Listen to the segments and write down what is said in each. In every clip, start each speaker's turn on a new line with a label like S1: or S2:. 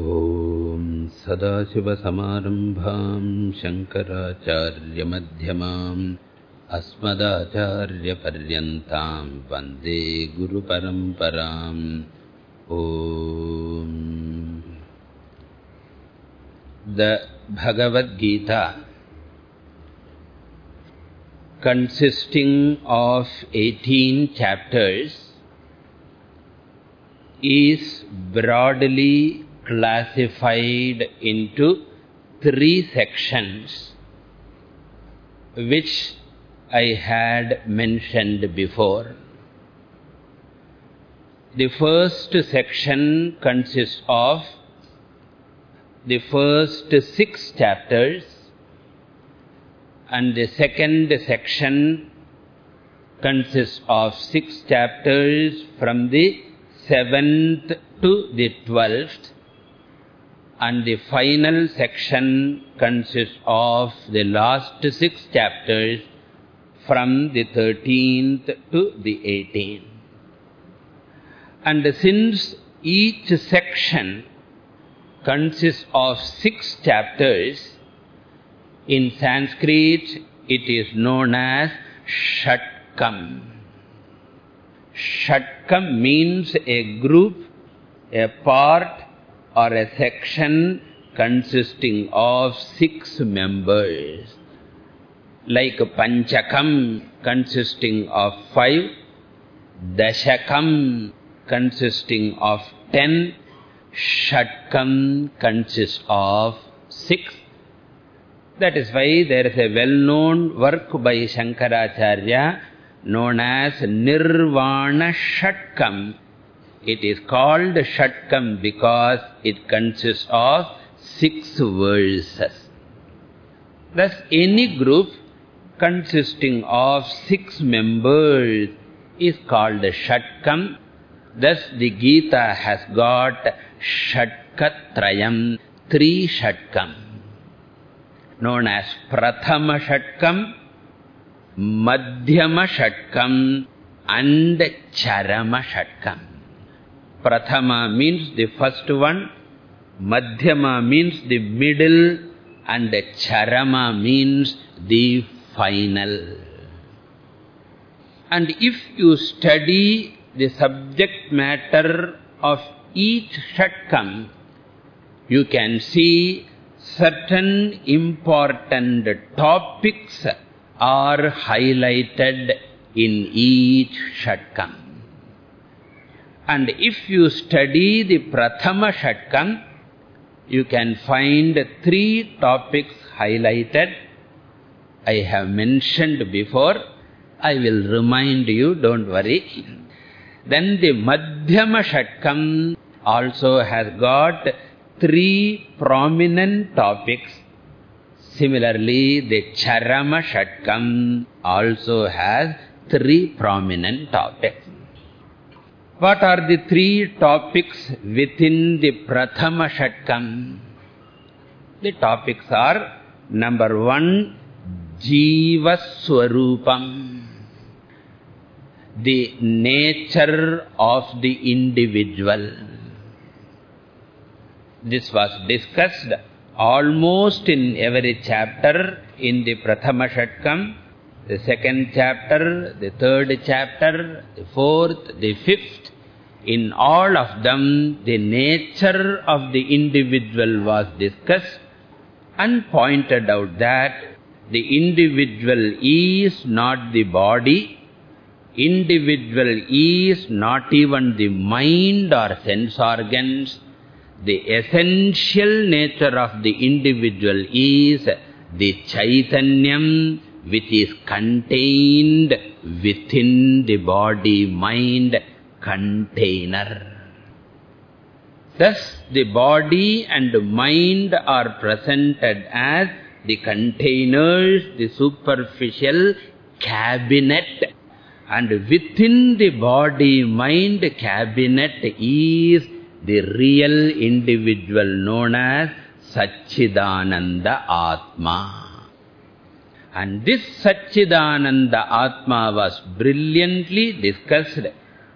S1: ॐ सदाशिवसमारम्भाम् शङ्कराचार्यमध्यमाम् अस्मदाचार्यपर्यन्ताम् वन्दे गुरुपरम्पराम् ॐ Bhagavad Gita consisting of 18 chapters is broadly classified into three sections which I had mentioned before. The first section consists of the first six chapters and the second section consists of six chapters from the seventh to the twelfth and the final section consists of the last six chapters from the thirteenth to the eighteenth. And since each section consists of six chapters, in Sanskrit it is known as Shatkam. Shatkam means a group, a part or a section consisting of six members. Like Panchakam consisting of five, Dashakam consisting of ten, Shatkam consists of six. That is why there is a well-known work by Shankaracharya known as Nirvana Shatkam. It is called Shatkam because it consists of six verses. Thus, any group consisting of six members is called Shatkam. Thus, the Gita has got Shatkatrayam, three Shatkam, known as Prathama Shatkam, Madhyama Shatkam and Charama Shatkam. Prathama means the first one, Madhyama means the middle, and Charama means the final. And if you study the subject matter of each Shatkam, you can see certain important topics are highlighted in each Shatkam. And if you study the Prathama Shatkam, you can find three topics highlighted. I have mentioned before. I will remind you, don't worry. Then the Madhyama Shatkam also has got three prominent topics. Similarly, the Charama Shatkam also has three prominent topics. What are the three topics within the Prathama Shatkam? The topics are, number one, Jiva Swarupam the nature of the individual. This was discussed almost in every chapter in the Prathama Shatkam, the second chapter, the third chapter, the fourth, the fifth. In all of them, the nature of the individual was discussed and pointed out that the individual is not the body, individual is not even the mind or sense organs. The essential nature of the individual is the Chaitanyam which is contained within the body-mind container. Thus, the body and mind are presented as the containers, the superficial cabinet and within the body-mind cabinet is the real individual known as Satchidananda Atma. And this Satchidananda Atma was brilliantly discussed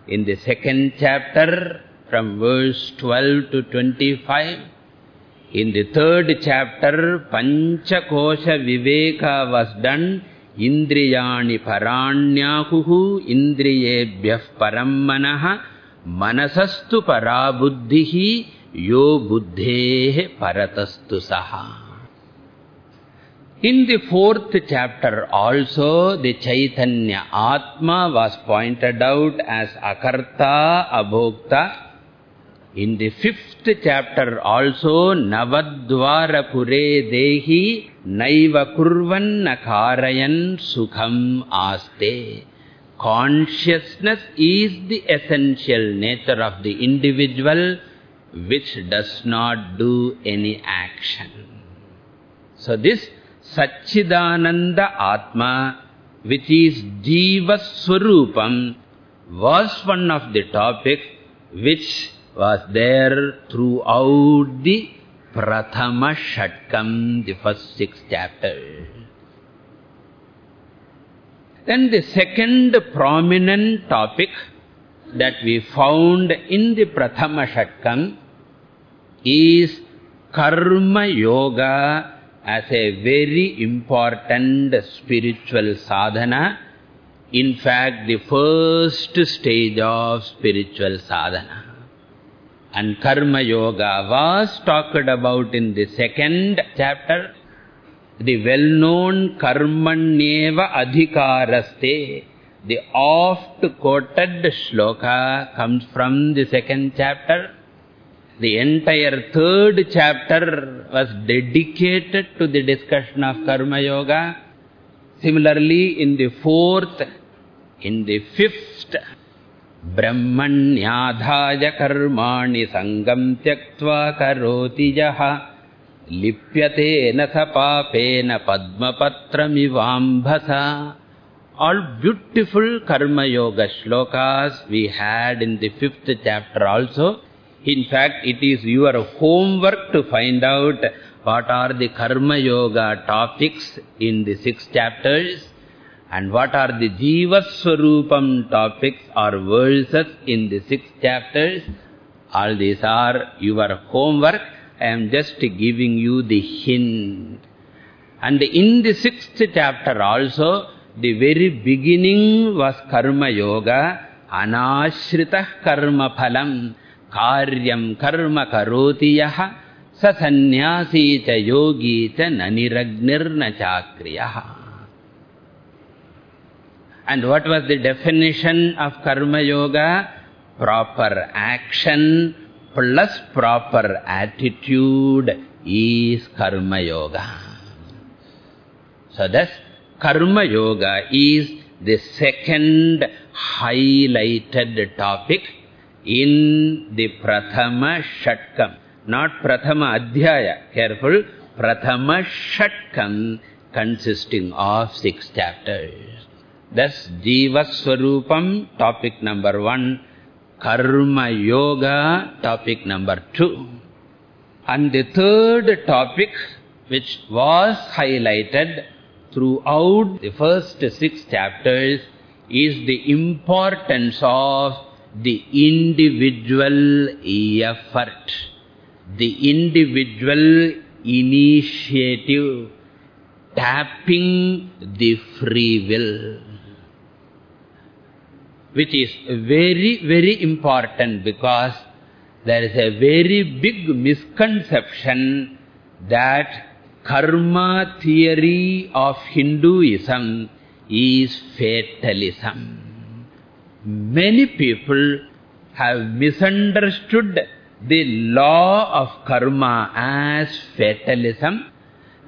S1: in the second chapter from verse 12 to 25 In the third chapter, Panchakosha Viveka was done. Indriyani Paranyakuhu Indriyebhyah Parammanaha Manasastu Parabuddhihi Yo Buddhehe Paratastu Saha. In the fourth chapter also, the Chaitanya Atma was pointed out as Akarta Abhokta in the fifth chapter also, Navadvara Pure Dehi Naiva Kurvan Nakarayan Sukham Aste. Consciousness is the essential nature of the individual which does not do any action. So this The Prathama Shatkam, the first six chapters. Then the second prominent topic that we found in the Prathama Shatkam is Karma Yoga as a very important spiritual sadhana. In fact, the first stage of spiritual sadhana. And Karma Yoga was talked about in the second chapter. The well-known Karmanyeva Adhikaraste, the oft-quoted shloka comes from the second chapter. The entire third chapter was dedicated to the discussion of Karma Yoga. Similarly, in the fourth, in the fifth ब्रह्मण्याधाय कर्माणि सङ्गम् त्यक्त्वा करोति यः लिप्यतेन स पापेन all beautiful karma yoga shlokas we had in the fifth chapter also in fact it is your homework to find out what are the karma yoga topics in the six chapters and what are the Jiva Swarupam topics or verses in the six chapters. All these are your homework. I am just giving you the hint. And in the sixth chapter also, the very beginning was Karma Yoga, Anashritah Karma Phalam, Karyam Karma Karoti Yaha, Sasanyasi Cha Yogi Cha Naniragnirna Chakriyaha. And what was the definition of Karma Yoga? Proper action plus proper attitude is Karma Yoga. So thus, Karma Yoga is the second highlighted topic in the Prathama Shatkam. Not Prathama Adhyaya, careful, Prathama Shatkam consisting of six chapters. Thus, Jiva Swarupam, topic number one. Karma Yoga, topic number two. And the third topic, which was highlighted throughout the first six chapters, is the importance of the individual effort, the individual initiative, tapping the free will which is very, very important because there is a very big misconception that karma theory of Hinduism is fatalism. Many people have misunderstood the law of karma as fatalism,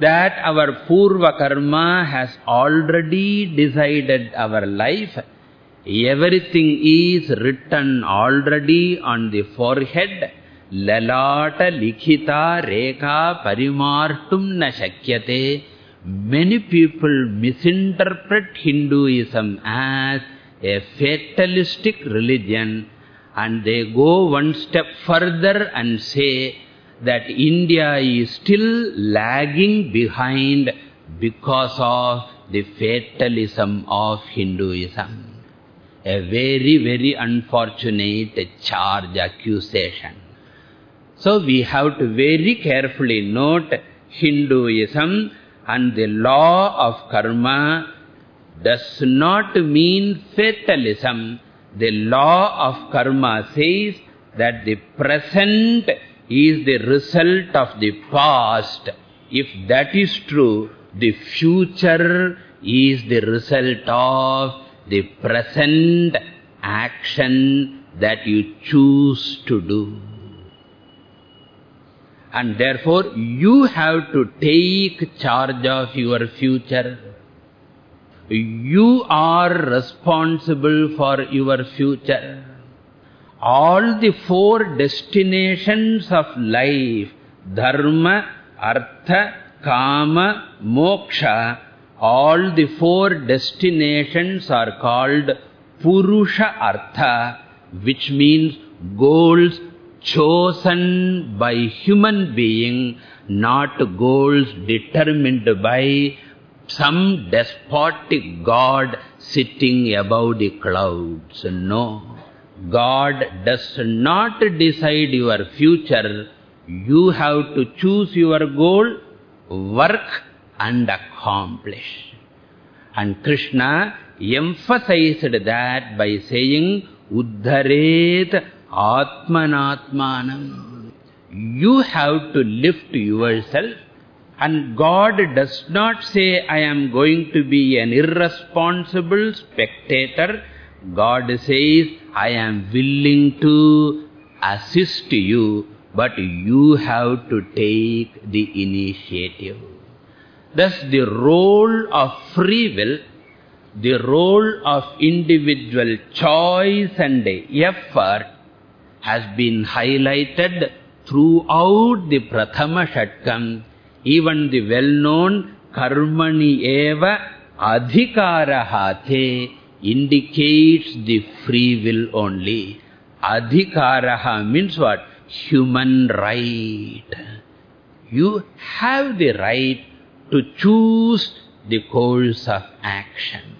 S1: that our purva karma has already decided our life, Everything is written already on the forehead. Lalata likhita rekha parimartum na shakyate. Many people misinterpret Hinduism as a fatalistic religion and they go one step further and say that India is still lagging behind because of the fatalism of Hinduism a very, very unfortunate charge, accusation. So we have to very carefully note Hinduism and the law of karma does not mean fatalism. The law of karma says that the present is the result of the past. If that is true, the future is the result of the present action that you choose to do. And therefore, you have to take charge of your future. You are responsible for your future. All the four destinations of life, dharma, artha, kama, moksha, all the four destinations are called Purusha Artha, which means goals chosen by human being, not goals determined by some despotic God sitting above the clouds. No. God does not decide your future. You have to choose your goal, work and accomplish. And Krishna emphasized that by saying, Uddharet Atmanatmanam. You have to lift yourself. And God does not say, I am going to be an irresponsible spectator. God says, I am willing to assist you, but you have to take the initiative. Thus, the role of free will, the role of individual choice and effort has been highlighted throughout the Prathama Shatkam, even the well-known Karmani Eva Adhikarahate indicates the free will only. Adhikaraha means what? Human right. You have the right to choose the course of action.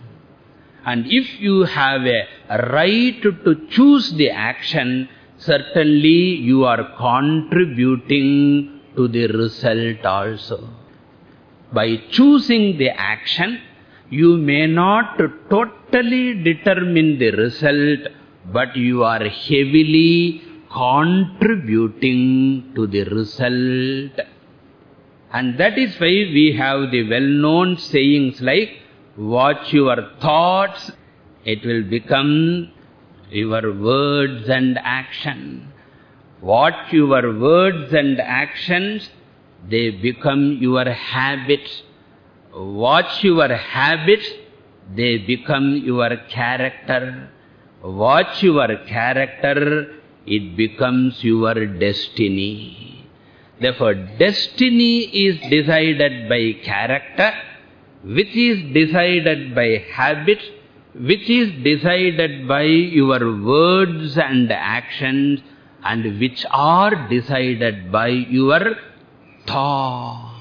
S1: And if you have a right to choose the action, certainly you are contributing to the result also. By choosing the action, you may not totally determine the result, but you are heavily contributing to the result. And that is why we have the well-known sayings like, watch your thoughts, it will become your words and action. Watch your words and actions, they become your habits. Watch your habits, they become your character. Watch your character, it becomes your destiny. Therefore, destiny is decided by character, which is decided by habits, which is decided by your words and actions, and which are decided by your thought.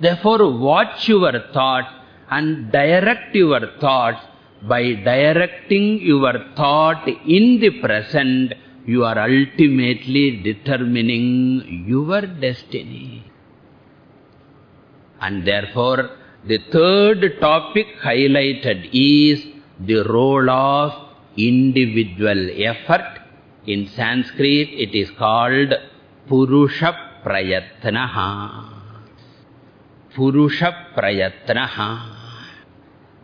S1: Therefore, watch your thought and direct your thoughts by directing your thought in the present you are ultimately determining your destiny. And therefore, the third topic highlighted is the role of individual effort. In Sanskrit, it is called Purusha Prayatnaha. Purusha Prayatnaha.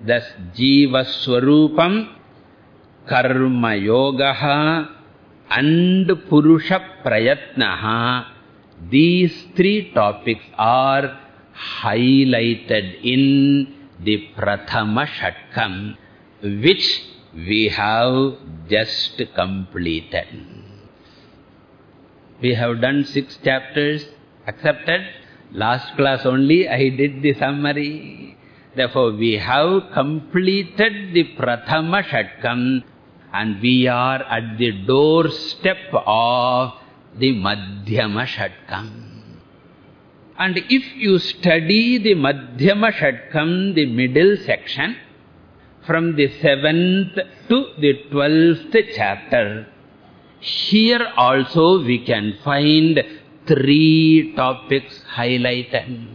S1: Thus, Jiva Swarupam Karma Yogaha and Purusha Prayatnaha, these three topics are highlighted in the Prathama Shatkam, which we have just completed. We have done six chapters, accepted. Last class only I did the summary. Therefore, we have completed the Prathama Shatkam and we are at the doorstep of the Madhyama Shatkam. And if you study the Madhyama Shatkam, the middle section, from the seventh to the twelfth chapter, Here also we can find three topics highlighted.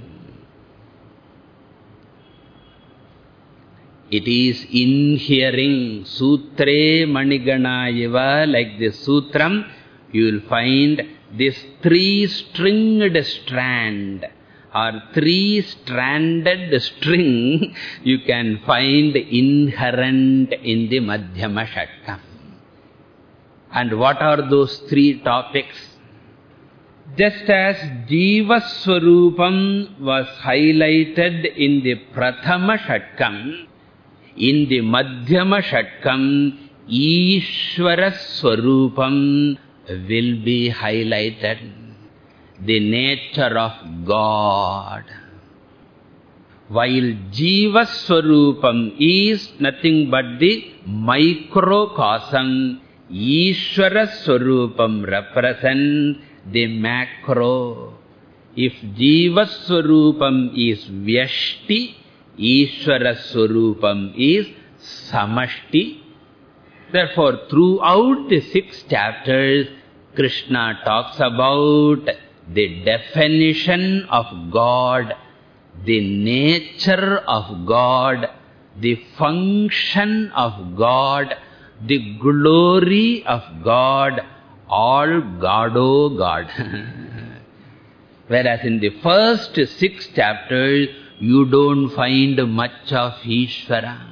S1: It is in hearing Sutre Manigana Iva, like this Sutram, you will find this three-stringed strand or three-stranded string you can find inherent in the Madhyama Shatkam. And what are those three topics? Just as Jiva Swarupam was highlighted in the Prathama Shatkam, in the Madhyama Shatkam, Ishvara Swarupam will be highlighted. The nature of God. While Jiva Swarupam is nothing but the microcosm, Ishvara Swarupam represents the macro. If Jiva Swarupam is Vyashti, Ishvara Swarupam is Samashti. Therefore, throughout the six chapters, Krishna talks about the definition of God, the nature of God, the function of God, the glory of God, all God, oh God. Whereas in the first six chapters, you don't find much of Ishvara.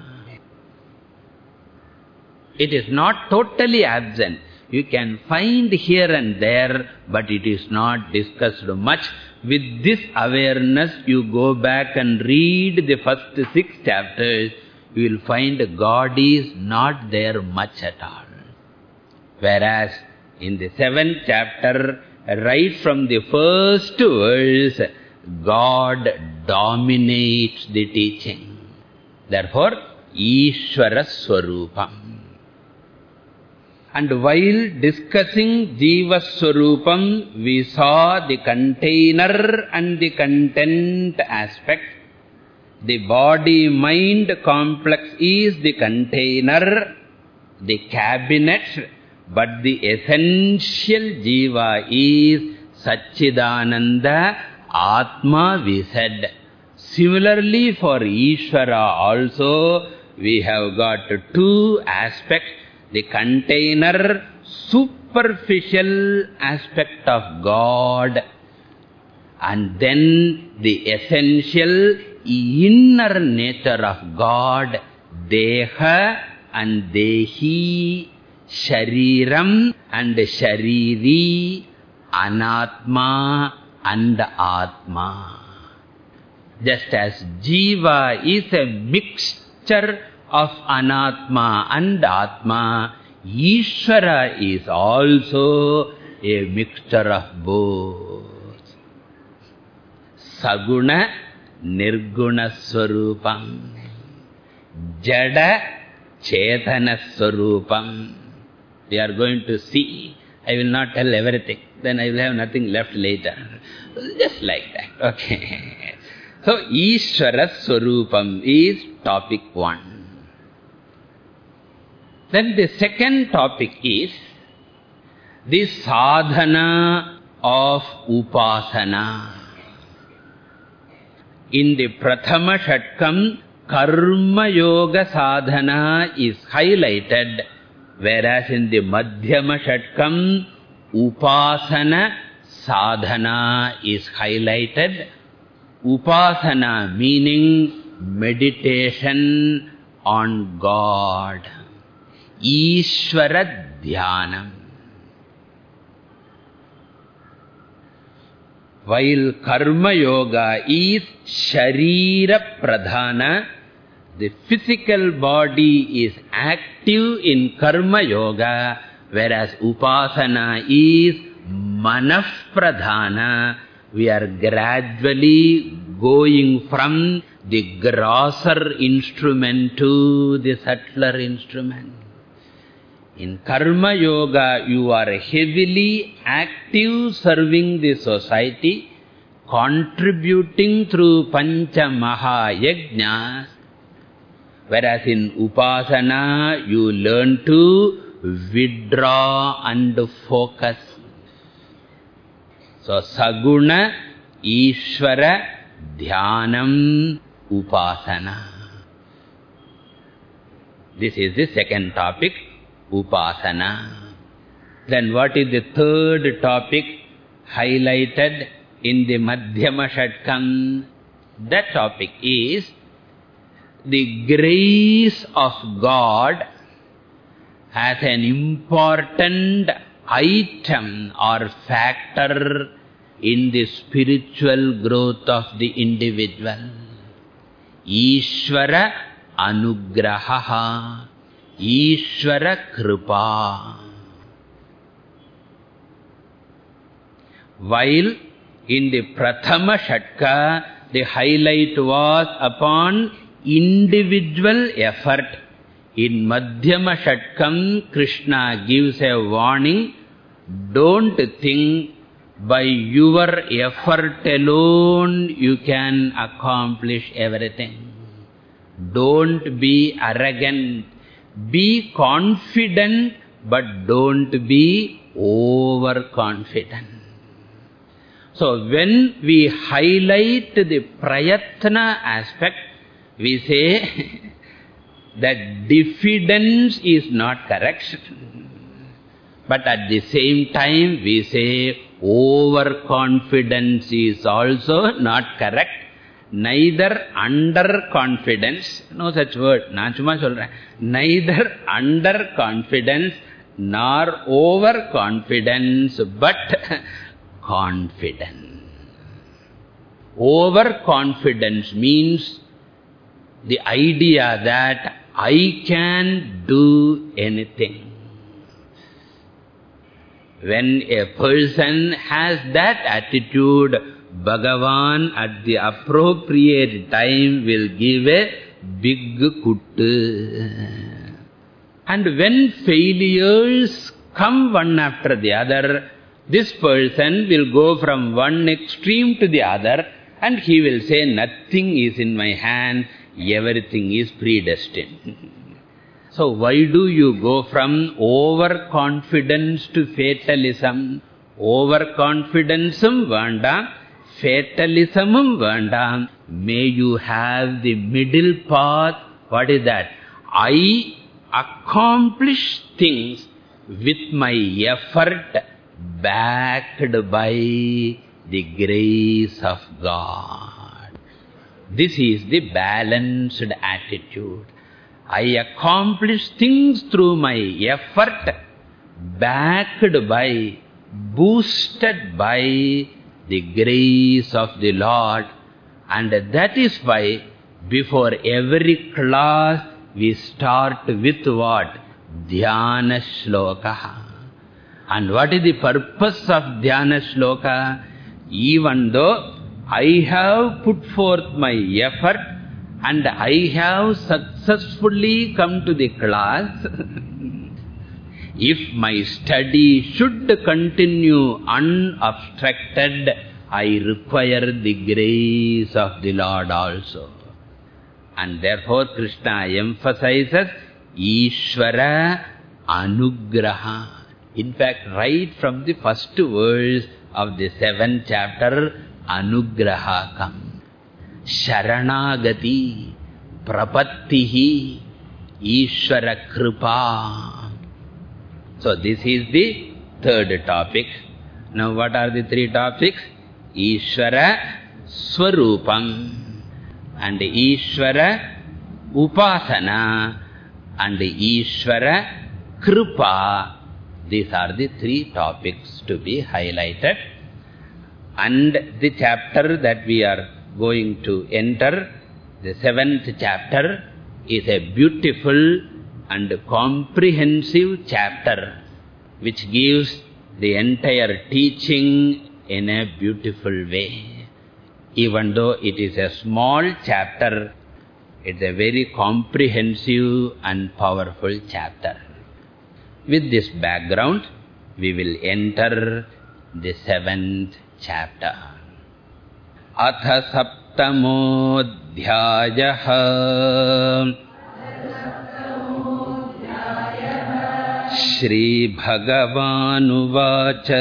S1: It is not totally absent. You can find here and there, but it is not discussed much. With this awareness, you go back and read the first six chapters, you will find God is not there much at all. Whereas in the seventh chapter, right from the first verse, God dominates the teaching. Therefore, Ishvara Swarupam. And while discussing Jiva we saw the container and the content aspect. The body-mind complex is the container, the cabinet, but the essential Jiva is Satchidananda Atma, we said. Similarly, for Ishvara also, we have got two aspects. The container, superficial aspect of God. And then the essential, inner nature of God, Deha and Dehi, Shariram and Shariri, Anatma and Atma. Just as Jiva is a mixture of Anatma and Atma, Ishvara is also a mixture of both. Saguna Nirguna Swarupam Jada Chetana Swarupam We are going to see. I will not tell everything. Then I will have nothing left later. Just like that. Okay. So, Ishvara Swarupam is topic one. Then the second topic is the sadhana of upasana. In the Prathama Shatkam, Karma Yoga Sadhana is highlighted, whereas in the Madhyama Shatkam, Upasana Sadhana is highlighted. Upasana meaning meditation on God. Yoga is Sharira Pradhana, the physical body is active in Karma Yoga, whereas Upasana is Pradhana. We are gradually going from the grosser instrument to the subtler instrument. In Karma Yoga, you are heavily active serving the society, contributing through Pancha Maha Yajnas. Whereas in Upasana, you learn to withdraw and focus. So, Saguna, Ishvara, Dhyanam, Upasana. This is the second topic, Upasana. Then what is the third topic highlighted in the Madhyama Shatkam? That topic is the grace of God as an important item or factor in the spiritual growth of the individual. Ishvara anugraha, Ishwar kripa. Well in the प्रथम षट्क the highlight was upon individual effort in मध्यम षट्कम Krishna gives a warning don't think by your effort alone you can accomplish everything. Don't be arrogant. Be confident, but don't be overconfident. So when we highlight the prayatna aspect, we say that diffidence is not correct. But at the same time, we say overconfidence is also not correct. Neither under confidence, no such word, neither under confidence nor over confidence, but confidence. Overconfidence means the idea that I can do anything. When a person has that attitude, Bhagavan at the appropriate time will give a big kuttu. And when failures come one after the other, this person will go from one extreme to the other and he will say, nothing is in my hand, everything is predestined. so why do you go from overconfidence to fatalism? Overconfidence-um vandam, fatalism-um vandam. May you have the middle path. What is that? I accomplish things with my effort backed by the grace of God. This is the balanced attitude. I accomplish things through my effort, backed by, boosted by the grace of the Lord. And that is why before every class we start with what? Dhyana shloka. And what is the purpose of Dhyana shloka? Even though I have put forth my effort and I have successfully come to the class. if my study should continue unobstructed, I require the grace of the Lord also. And therefore Krishna emphasizes Ishvara Anugraha. In fact, right from the first verse of the seventh chapter, Anugraha anugrahakam, sharanagati, prapattihi, ishvara kripa. So this is the third topic. Now what are the three topics? Ishvara Swarupam and Ishvara Upasana and Ishvara Kripa. These are the three topics to be highlighted. And the chapter that we are going to enter, the seventh chapter, is a beautiful and comprehensive chapter which gives the entire teaching in a beautiful way. Even though it is a small chapter, it's a very comprehensive and powerful chapter. With this background, we will enter the seventh chapter. Atha saptamodhyayah श्रीभगवानुवाच।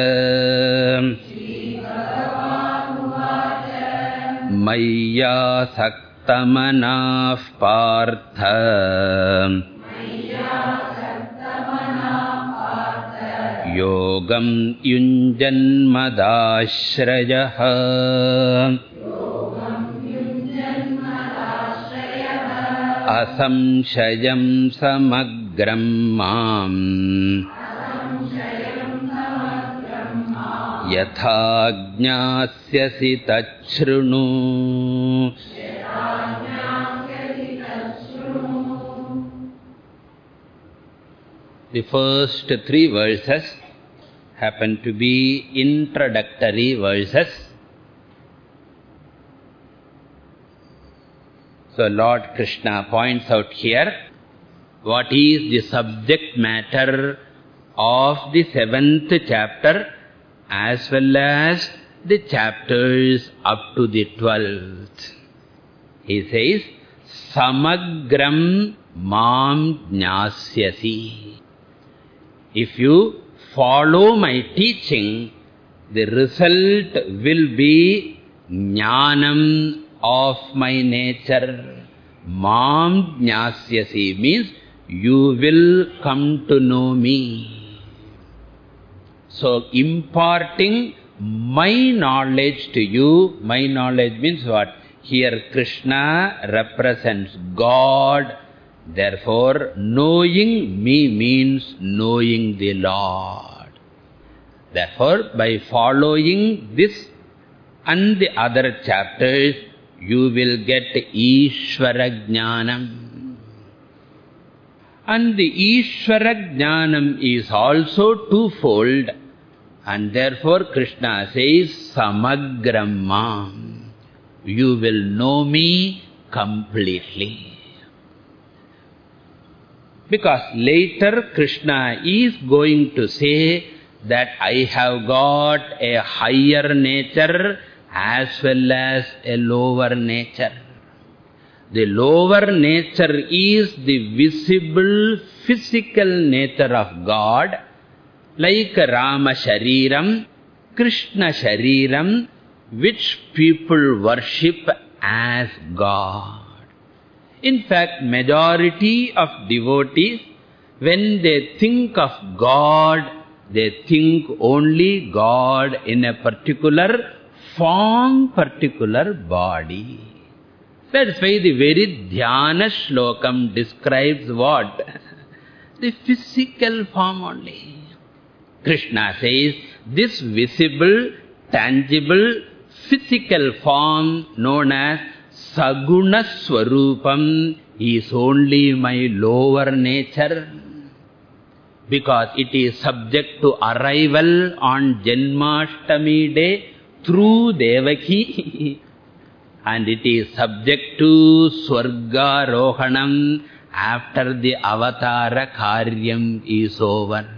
S1: मय्यासक्तमनाः पार्थ। योगं युञ्जन्मदाश्रयः। असंशयं समग्रं माम् यथा ज्ञास्यसि तच्छृणु The first three verses happen to be introductory verses. So Lord Krishna points out here what is the subject matter of the seventh chapter as well as the chapters up to the twelfth. He says, Samagram mam jnasyasi. If you follow my teaching, the result will be jnanam of my nature. Mam jnasyasi means you will come to know me. So, imparting my knowledge to you, my knowledge means what? Here Krishna represents God. Therefore, knowing me means knowing the Lord. Therefore, by following this and the other chapters, you will get Ishvara Jnanam. And the Ishvara Jnanam is also twofold. And therefore Krishna says, Samagramma. You will know me completely. Because later Krishna is going to say that I have got a higher nature as well as a lower nature. The lower nature is the visible physical nature of God, like Rama Shariram, Krishna Shariram, which people worship as God. In fact, majority of devotees, when they think of God, they think only God in a particular form, particular body. That's why the very dhyana shlokam describes what? The physical form only. Krishna says, this visible, tangible, physical form known as Saguna Swarupam is only my lower nature. Because it is subject to arrival on Janmashtami day through Devaki. and it is subject to Swarga Rohanam after the Avatara Karyam is over.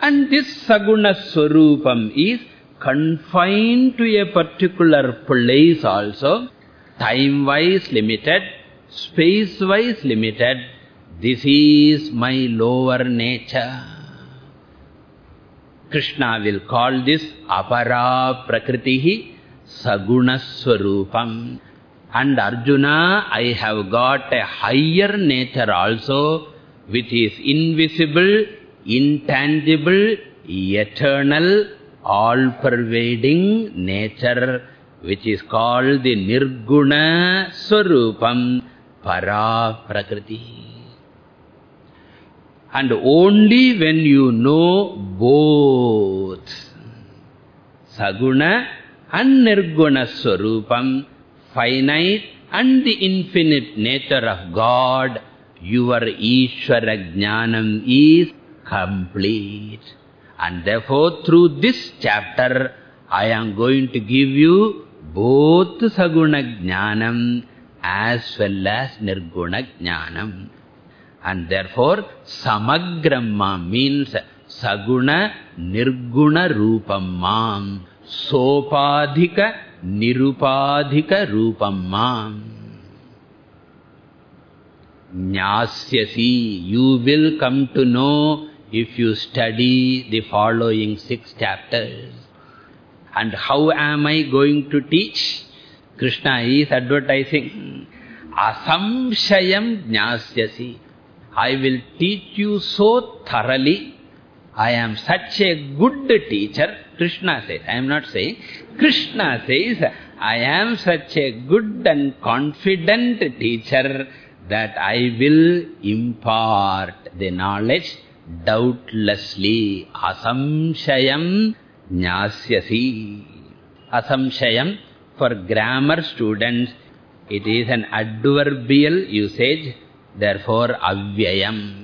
S1: And this Saguna Swarupam is confined to a particular place also, time-wise limited, space-wise limited. This is my lower nature. Krishna will call this Apara Prakritihi Sagunaswarupam. And Arjuna, I have got a higher nature also, which is invisible, intangible, eternal, all-pervading nature, which is called the Nirguna Swarupam Para Prakriti. And only when you know both, Saguna and Nirguna finite and the infinite nature of God, your Ishvara Jnanam is complete. And therefore, through this chapter, I am going to give you both Saguna Jnanam as well as Nirguna Jnanam. And therefore, Samagramma means Saguna Nirguna Rupamma. Sopadhika Nirupadhika Rupamma. Jnasyasi. You will come to know if you study the following six chapters. And how am I going to teach? Krishna is advertising. Asamshayam jnasyasi. I will teach you so thoroughly. I am such a good teacher. Krishna says. I am not saying. Krishna says, I am such a good and confident teacher that I will impart the knowledge doubtlessly. Asamshayam jnasyasi. Asamshayam for grammar students, it is an adverbial usage, therefore avyayam.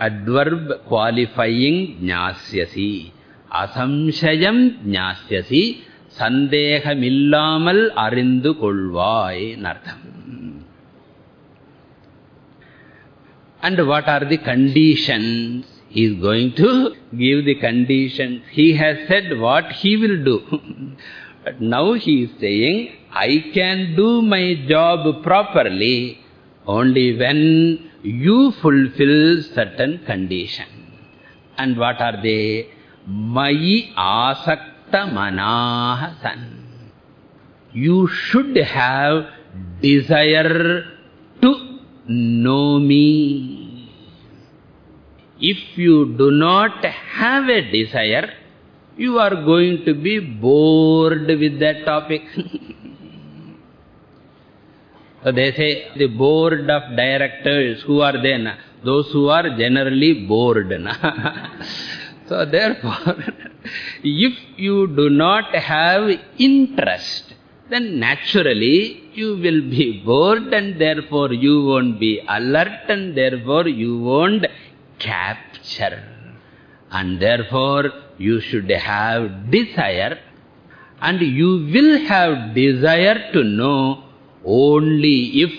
S1: Adverb qualifying jnasyasi. Asamshayam jnasyasi. Sandehamillamal arindu kolvai nartham. And what are the conditions? He is going to give the conditions. He has said what he will do. but now he is saying, I can do my job properly only when you fulfill certain condition. And what are they? Mai asakta manaha. You should have desire to know me. If you do not have a desire, you are going to be bored with that topic. so they say the board of directors, who are they? Those who are generally bored. so therefore, if you do not have interest, then naturally you will be bored and therefore you won't be alert and therefore you won't capture. And therefore you should have desire and you will have desire to know only if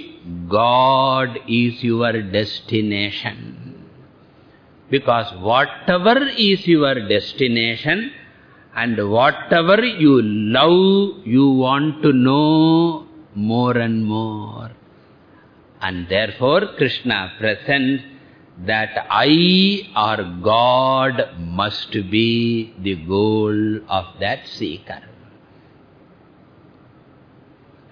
S1: God is your destination. Because whatever is your destination and whatever you love, you want to know more and more. And therefore Krishna presents that I or God must be the goal of that seeker.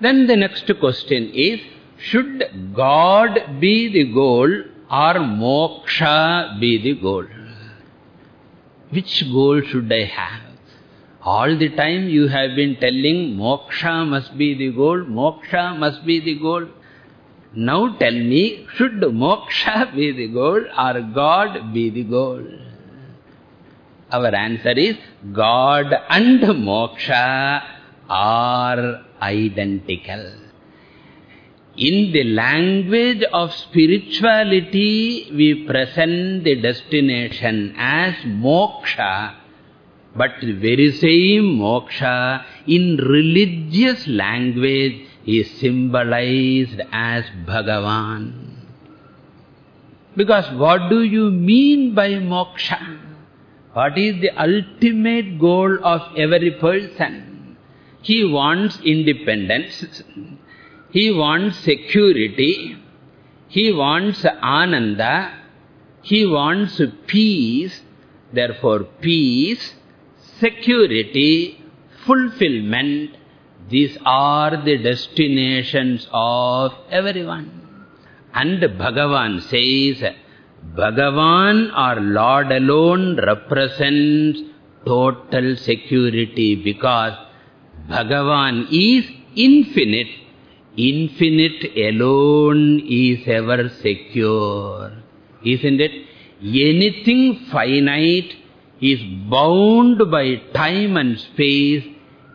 S1: Then the next question is, should God be the goal or moksha be the goal? Which goal should I have? All the time you have been telling moksha must be the goal, moksha must be the goal. Now tell me, should moksha be the goal or God be the goal? Our answer is, God and moksha are identical. In the language of spirituality, we present the destination as moksha, but the very same moksha in religious language is symbolized as Bhagavan. Because what do you mean by moksha? What is the ultimate goal of every person? He wants independence. He wants security. He wants ananda. He wants peace. Therefore, peace, security, fulfillment, these are the destinations of everyone. And Bhagavan says, Bhagavan or Lord alone represents total security because Bhagavan is infinite. Infinite alone is ever secure. Isn't it? Anything finite is bound by time and space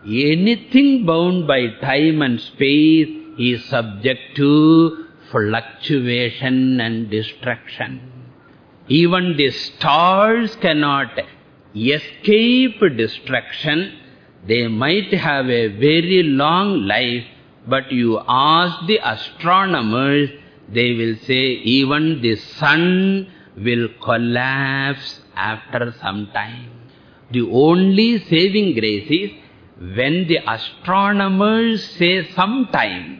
S1: anything bound by time and space is subject to fluctuation and destruction. Even the stars cannot escape destruction. They might have a very long life, but you ask the astronomers, they will say even the sun will collapse after some time. The only saving grace is when the astronomers say sometime,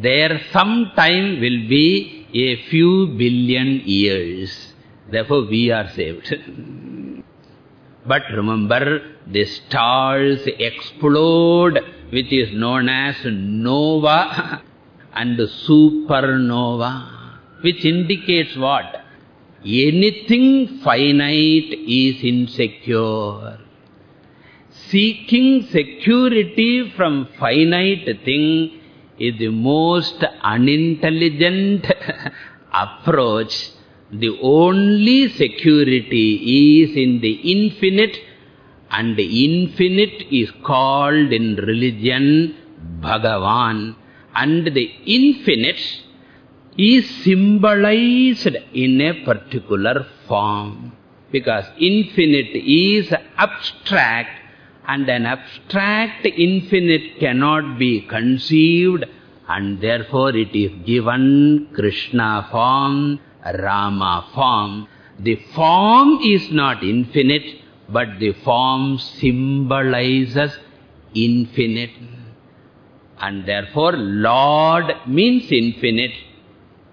S1: Their some time will be a few billion years. Therefore, we are saved. but remember, the stars explode, which is known as nova and supernova, which indicates what? Anything finite is insecure. Seeking security from finite thing is the most unintelligent approach. The only security is in the infinite and the infinite is called in religion Bhagavan. And the infinite is symbolized in a particular form. Because infinite is abstract and an abstract infinite cannot be conceived and therefore it is given Krishna form, Rama form. The form is not infinite, but the form symbolizes infinite. And therefore Lord means infinite.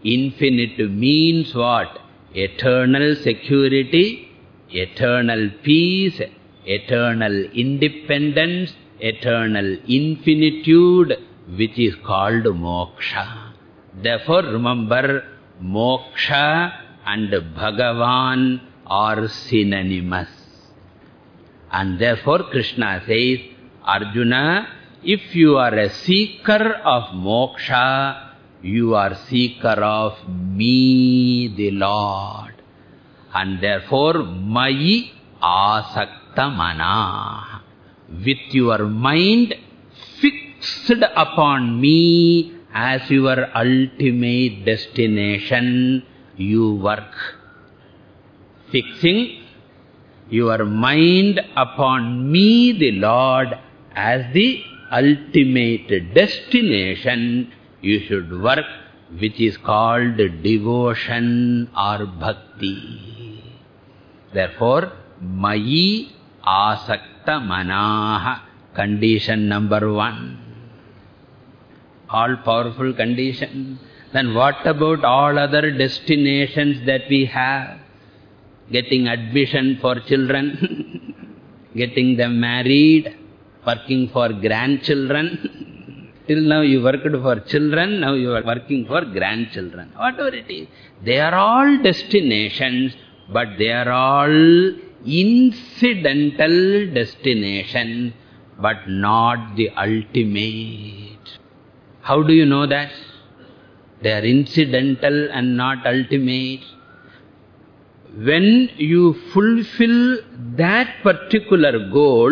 S1: Infinite means what? Eternal security, eternal peace, eternal independence, eternal infinitude, which is called moksha. Therefore, remember, moksha and Bhagavan are synonymous. And therefore, Krishna says, Arjuna, if you are a seeker of moksha, you are seeker of me, the Lord. And therefore, mai asakta mana. With your mind fixed upon me as your ultimate destination, you work. Fixing your mind upon me, the Lord, as the ultimate destination, you should work, which is called devotion or bhakti. Therefore, mayi asakta manaha. Condition number one. All powerful condition. Then what about all other destinations that we have? Getting admission for children, getting them married, working for grandchildren. Till now you worked for children, now you are working for grandchildren. Whatever it is. They are all destinations, but they are all incidental destination, but not the ultimate. How do you know that? They are incidental and not ultimate. When you fulfill that particular goal,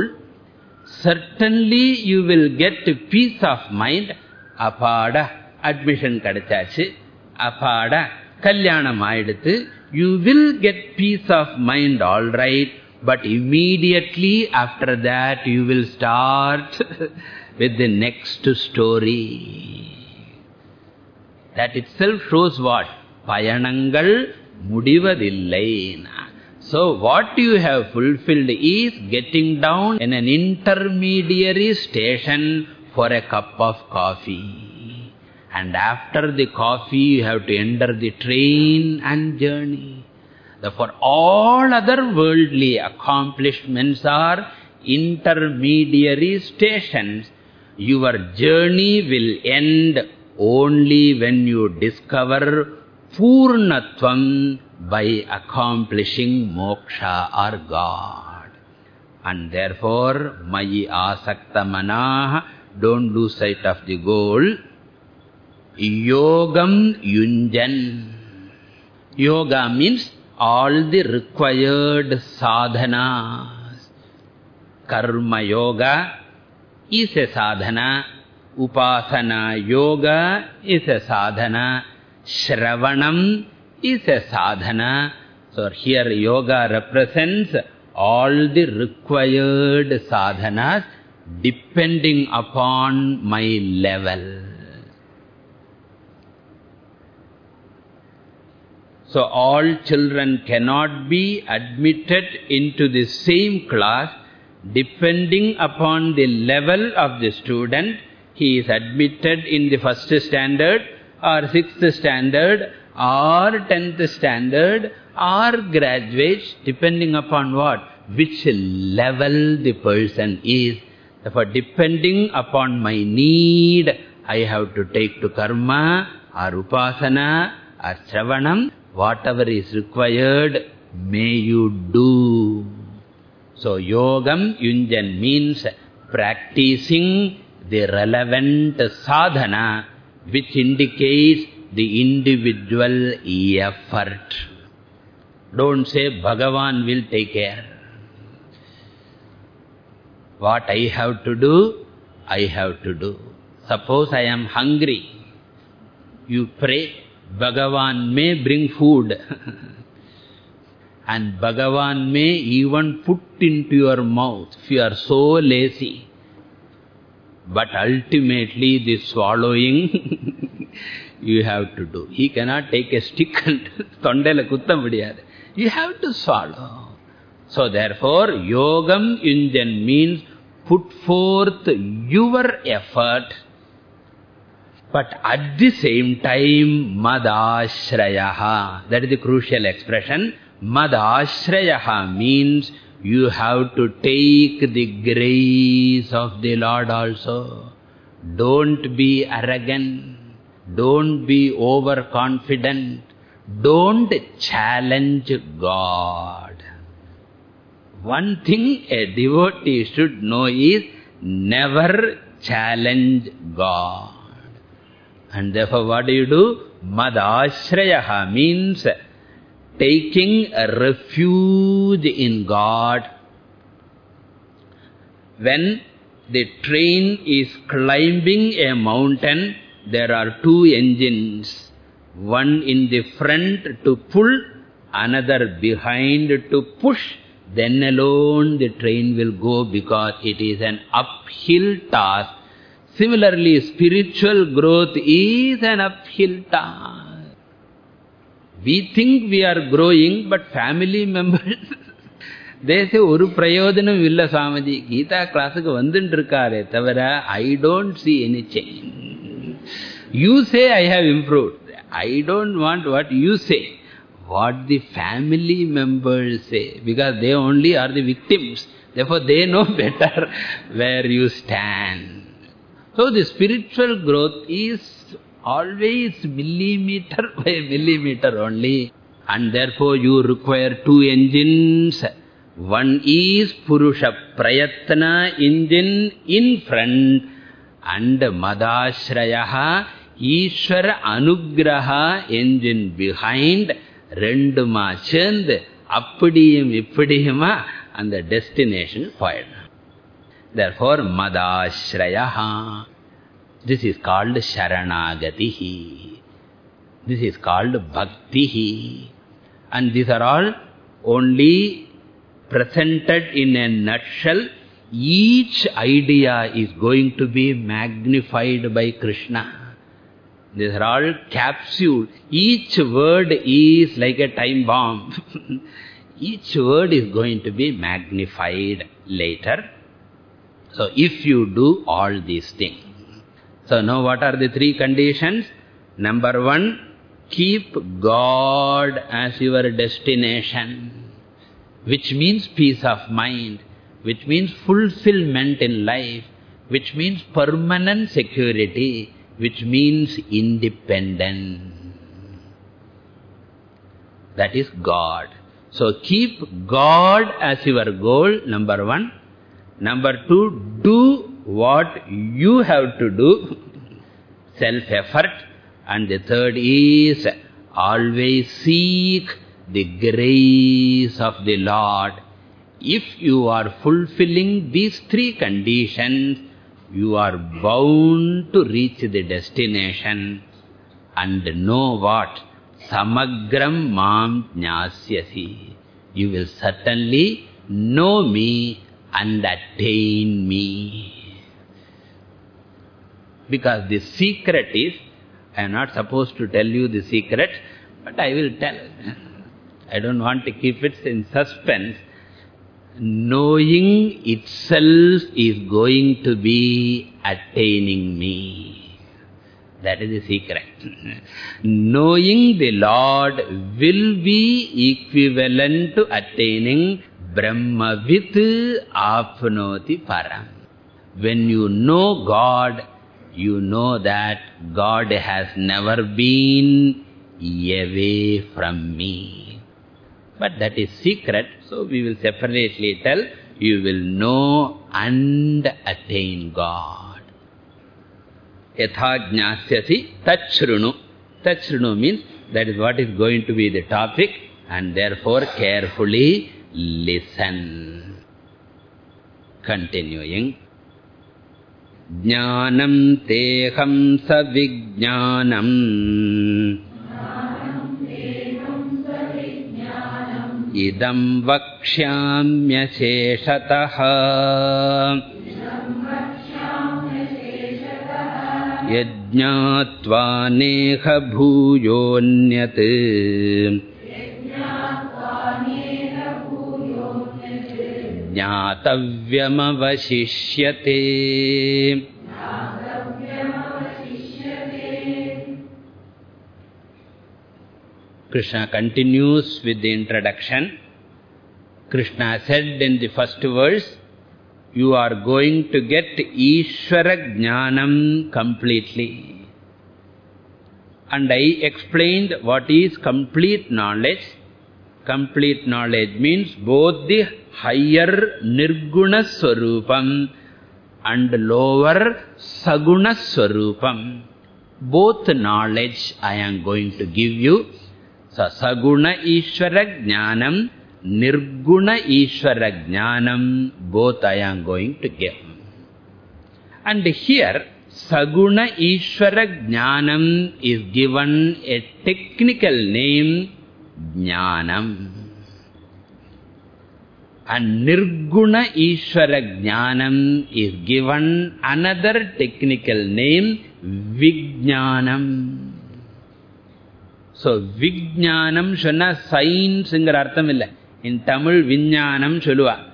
S1: certainly you will get peace of mind. Apada, admission kadachachi. Apada, kalyanam aiduthu you will get peace of mind all right, but immediately after that you will start with the next story. That itself shows what? Payanangal mudivadillai. So what you have fulfilled is getting down in an intermediary station for a cup of coffee. And after the coffee, you have to enter the train and journey. Therefore, all other worldly accomplishments are intermediary stations. Your journey will end only when you discover Purnatvam by accomplishing moksha or God. And therefore, Mayi asakta manaha, don't lose sight of the goal. Yogam yunjan. Yoga means all the required sadhanas. Karma yoga is a sadhana. Upasana yoga is a sadhana. Shravanam is a sadhana. So here yoga represents all the required sadhanas depending upon my level. So all children cannot be admitted into the same class depending upon the level of the student. he is admitted in the first standard or sixth standard or tenth standard or graduates, depending upon what? Which level the person is. Therefore, depending upon my need, I have to take to karma or upasana or shravanam, whatever is required, may you do. So, yogam yunjan means practicing the relevant sadhana which indicates the individual effort. Don't say Bhagavan will take care. What I have to do, I have to do. Suppose I am hungry. You pray, Bhagavan may bring food. And Bhagavan may even put into your mouth if you are so lazy. But ultimately the swallowing you have to do. He cannot take a stick and kutta mudiyadu. You have to swallow. So therefore, yogam yunjan means put forth your effort, but at the same time, madashrayaha. That is the crucial expression. Madashrayaha means you have to take the grace of the Lord also. Don't be arrogant. Don't be overconfident. Don't challenge God. One thing a devotee should know is never challenge God. And therefore what do you do? Madashrayaha means taking a refuge in God. When the train is climbing a mountain, there are two engines. One in the front to pull, another behind to push. Then alone the train will go because it is an uphill task. Similarly, spiritual growth is an uphill task. We think we are growing, but family members, they say, Oru prayodanam illa Swamiji, Gita classic vandintrikare, tavara, I don't see any change. You say I have improved. I don't want what you say. What the family members say, because they only are the victims. Therefore, they know better where you stand. So, the spiritual growth is always millimeter by millimeter only. And therefore you require two engines. One is Purusha Prayatna engine in front and Madashrayaha Ishwara Anugraha engine behind. Renduma சேர்ந்து அப்படியும் இப்படியுமா அந்த destination போயிடும். Therefore, Madashrayaha. This is called Sharanagatihi. This is called Bhaktihi. And these are all only presented in a nutshell. Each idea is going to be magnified by Krishna. These are all capsules. Each word is like a time bomb. Each word is going to be magnified later. So if you do all these things, so now what are the three conditions? Number one, keep God as your destination, which means peace of mind, which means fulfillment in life, which means permanent security, which means independence. That is God. So keep God as your goal, number one. Number two, do what you have to do, self-effort. And the third is always seek the grace of the Lord. If you are fulfilling these three conditions, you are bound to reach the destination and know what? Samagram mam jnasyasi. You will certainly know me and attain me. Because the secret is, I am not supposed to tell you the secret, but I will tell. I don't want to keep it in suspense. knowing itself is going to be attaining me. That is the secret. knowing the Lord will be equivalent to attaining Brahmavit apnoti param. When you know God, you know that God has never been away from me. But that is secret, so we will separately tell, you will know and attain God. Yatha jnasyasi tachrunu. Tachrunu means that is what is going to be the topic and therefore carefully listen. Continuing. ज्ञानं तेऽहं सविज्ञानम् इदं वक्ष्याम्यशेषतः यज्ञात्वा नेह भूयोऽन्यत् ज्ञातव्यमवशिष्यते Krishna continues with the introduction. Krishna said in the first verse, you are going to get Ishvara Jnanam completely. And I explained what is complete knowledge. Complete knowledge means both the higher Nirguna Swarupam and lower Saguna Swarupam. Both knowledge I am going to give you. So, Saguna Ishvara Jnanam, Nirguna Ishvara Jnanam, both I am going to give. And here, Saguna Ishvara Jnanam is given a technical name, Jnanam. And Nirguna Ishvara Jnanam is given another technical name, Vijnanam. So, Vijnanam shona science ingar artham illa. In Tamil, Vijnanam choluva.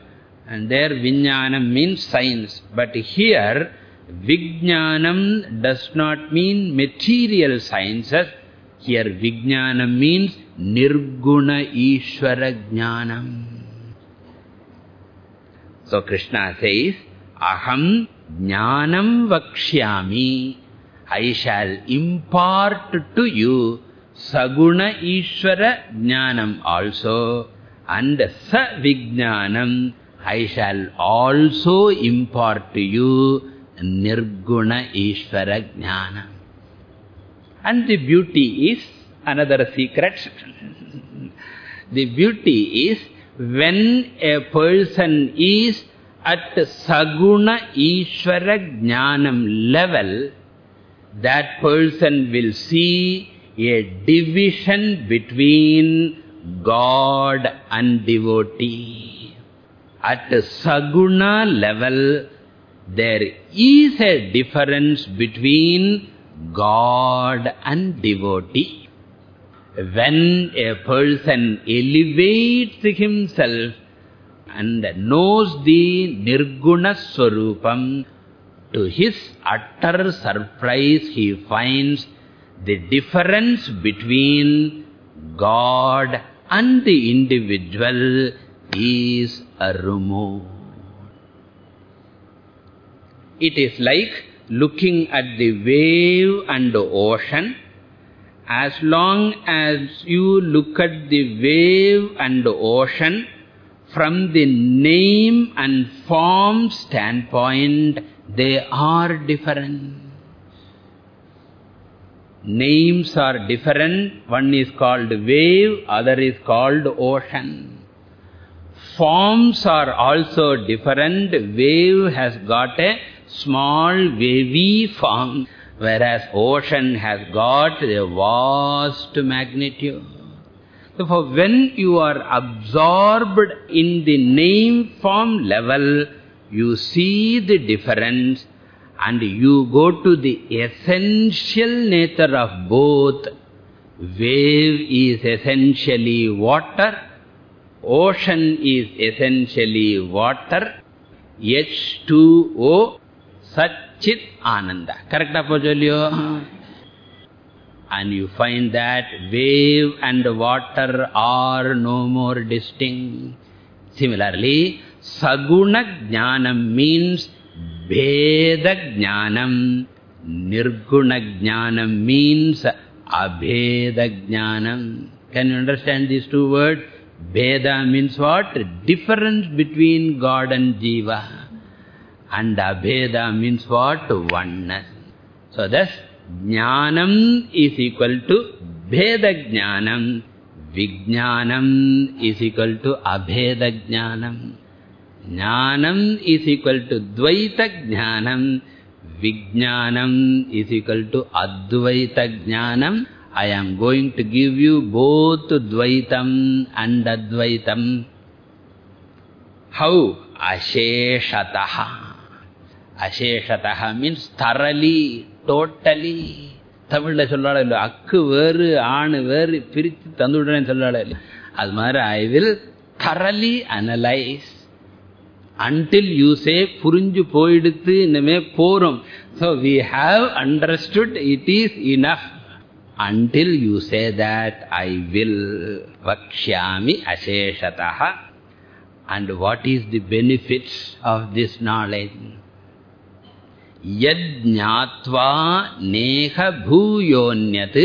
S1: And there Vijnanam means science. But here, Vijnanam does not mean material sciences. Here Vijnanam means Nirguna Ishvara Jnanam. So Krishna says, Aham Jnanam Vakshyami. I shall impart to you Saguna Ishvara Jnanam also and Sa Vijnanam I shall also impart to you Nirguna Ishvara Jnanam. And the beauty is another secret. the beauty is when a person is at Saguna Ishvara Jnanam level, that person will see a division between God and devotee. At Saguna level, there is a difference between God and devotee. When a person elevates himself and knows the Nirguna Swarupam, to his utter surprise he finds the difference between God and the individual is a removed. It is like looking at the wave and the ocean. As long as you look at the wave and ocean, from the name and form standpoint, they are different. Names are different. One is called wave, other is called ocean. Forms are also different. Wave has got a small wavy form, whereas ocean has got a vast magnitude. For when you are absorbed in the name form level, you see the difference and you go to the essential nature of both. Wave is essentially water ocean is essentially water, H2O, Satchit Ananda. Correct, Apojolio? Hmm. And you find that wave and water are no more distinct. Similarly, Saguna Jnanam means Bheda Jnanam. Nirguna Jnanam means Abheda Jnanam. Can you understand these two words? Bheda means what? Difference between God and Jiva. And Abheda means what? Oneness. So thus, Jnanam is equal to Veda Jnanam. Vijnanam is equal to Abheda Jnanam. Jnanam is equal to Dvaita Jnanam. Vijnanam is equal to Advaita Jnanam. I am going to give you both Dvaitam and Advaitam. How? Asheshataha. Asheshataha means thoroughly, totally. தமிழில் சொல்லாட இல்லை அக்கு வேறு ஆணு வேறு பிரித்து தந்துவிடுறேன்னு சொல்லாட இல்லை. அது மாதிரி I will thoroughly analyse until you say புரிஞ்சு போயிடுத்து இனிமே போறோம். So we have understood it is enough until you say that I will வக்ஷாமி அசேஷதா and what is the benefits of this knowledge yad jnatva neha bhuyonyat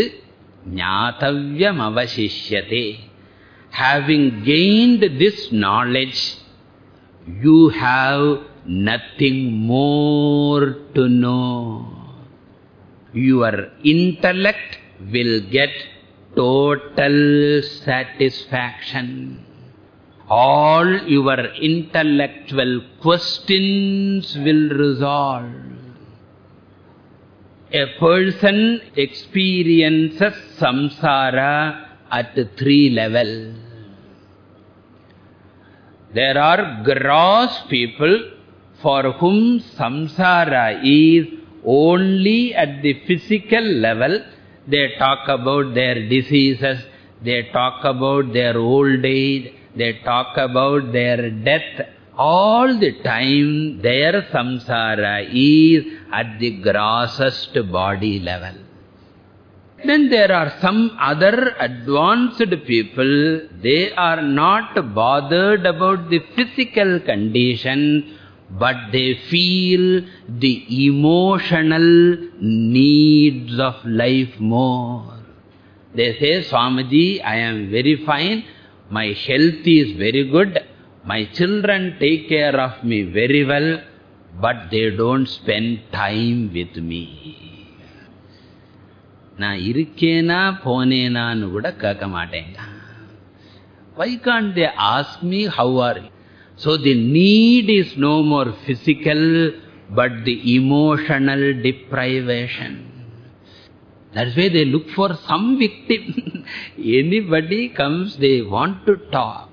S1: jnatavyam avashishyate having gained this knowledge you have nothing more to know. Your intellect will get total satisfaction. All your intellectual questions will resolve. A person experiences samsara at three levels. There are gross people for whom samsara is only at the physical level. They talk about their diseases, they talk about their old age, they talk about their death. All the time their samsara is at the grossest body level. Then there are some other advanced people, they are not bothered about the physical condition, but they feel the emotional needs of life more. They say, Swamiji, I am very fine, my health is very good, my children take care of me very well, but they don't spend time with me. நான் இருக்கேனா போனேனான்னு கூட கேட்க மாட்டேங்க Why can't they ask me how are you? So the need is no more physical, but the emotional deprivation. That's why they look for some victim. Anybody comes, they want to talk.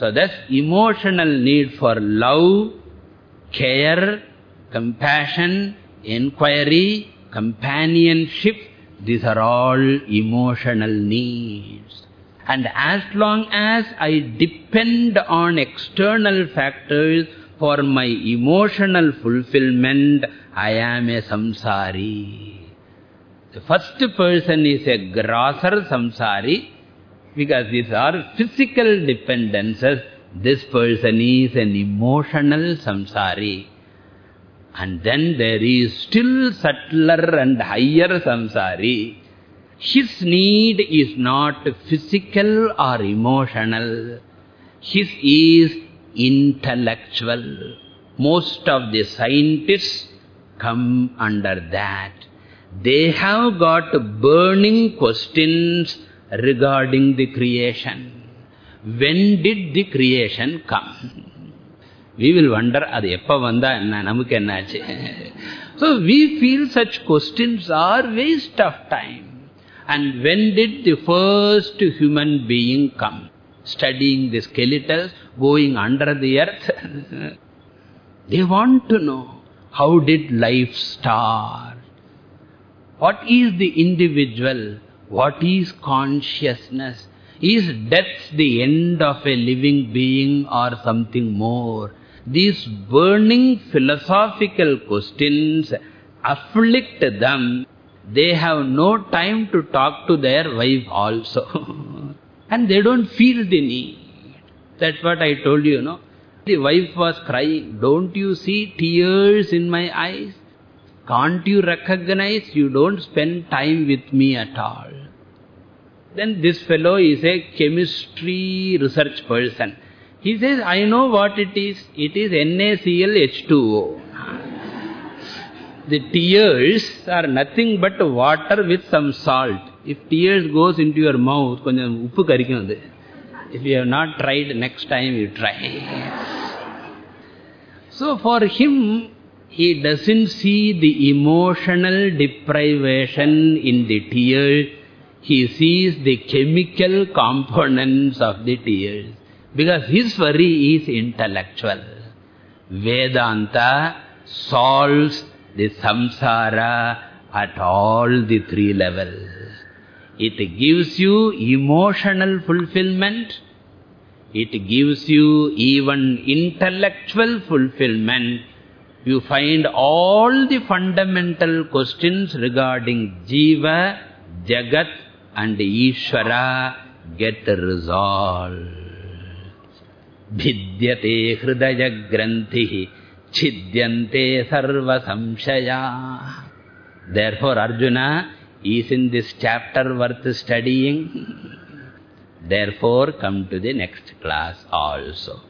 S1: So that's emotional need for love, care, compassion, inquiry, companionship, these are all emotional needs. And as long as I depend on external factors for my emotional fulfillment, I am a samsari. The first person is a grosser samsari, because these are physical dependences. This person is an emotional samsari. And then there is still subtler and higher samsari. His need is not physical or emotional. His is intellectual. Most of the scientists come under that. They have got burning questions regarding the creation. When did the creation come? We will wonder, adu eppa vanda enna, namukku ennachu. So we feel such questions are waste of time. And when did the first human being come? Studying the skeletons, going under the earth. they want to know, how did life start? What is the individual? What is consciousness? Is death the end of a living being or something more? These burning philosophical questions afflict them. They have no time to talk to their wife also. and they don't feel the need. That's what I told you, no? The wife was crying, don't you see tears in my eyes? Can't you recognize you don't spend time with me at all? Then this fellow is a chemistry research person. He says, I know what it is. It is NaClH2O. the tears are nothing but water with some salt. If tears goes into your mouth, if you have not tried, next time you try. So for him, he doesn't see the emotional deprivation in the tears he sees the chemical components of the tears. Because his worry is intellectual. Vedanta solves the samsara at all the three levels. It gives you emotional fulfillment. It gives you even intellectual fulfillment. You find all the fundamental questions regarding Jiva, Jagat, and Ishvara get resolved. Bhidyate hridaya granthi chidyante sarva samshaya. Therefore, Arjuna is in this chapter worth studying. Therefore, come to the next class also.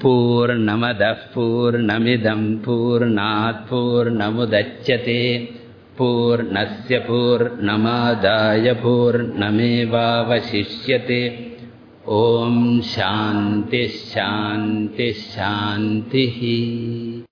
S1: Purnamadah Purnamidam Purnat Purnamudachyate पूर्णस्य पूर्णमादाय पूर्णमेवावशिष्यते। ॐ शान्तिः शान्तिः शान्तिः